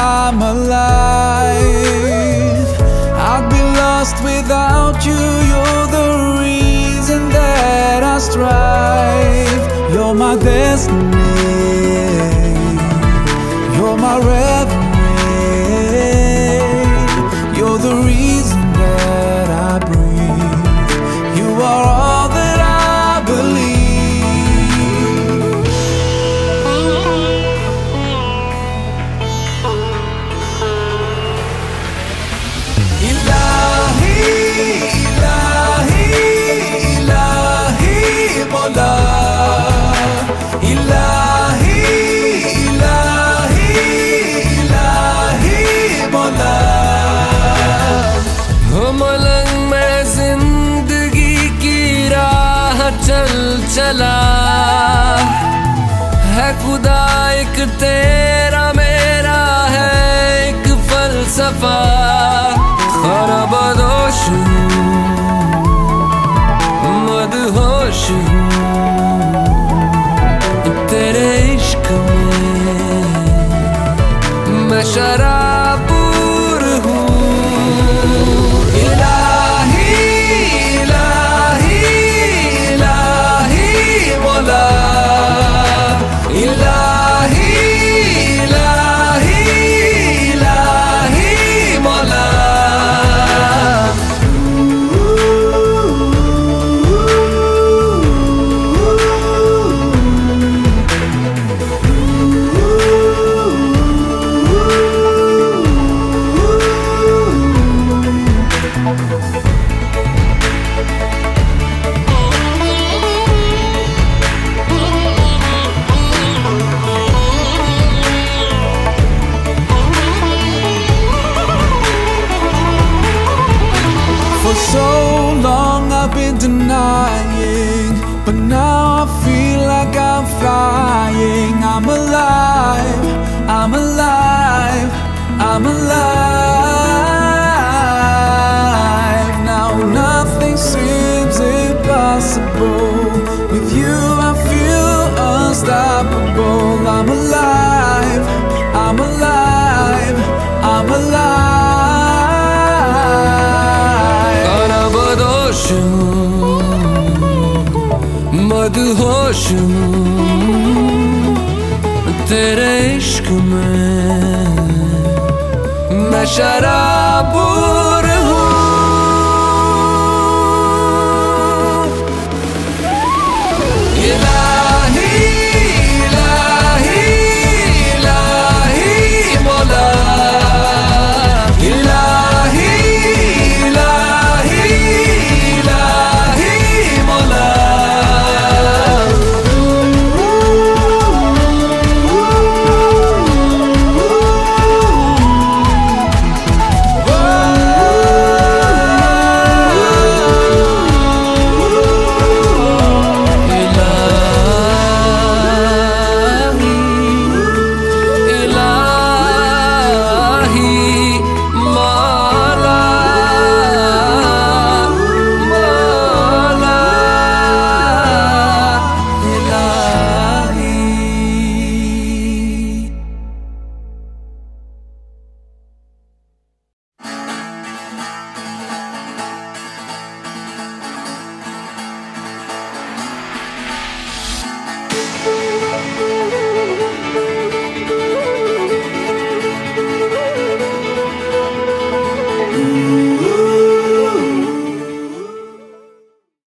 I'm alive. I'd be lost without you. You're the reason that I strive. You're my destiny. You're my चल चला। है खुदा एक तेरा, मेरा है एक फलसफा। खाना बदोश मदहोश तेरे इश्क में मैं शराबूर so long I've been denying, but now I feel like I'm flying. I'm alive, I'm alive, I'm alive. Now nothing seems impossible. With you I feel unstoppable. I'm alive, I'm alive, I'm alive. बदोश मदहोश तेरे इश्क में मैं शराबूर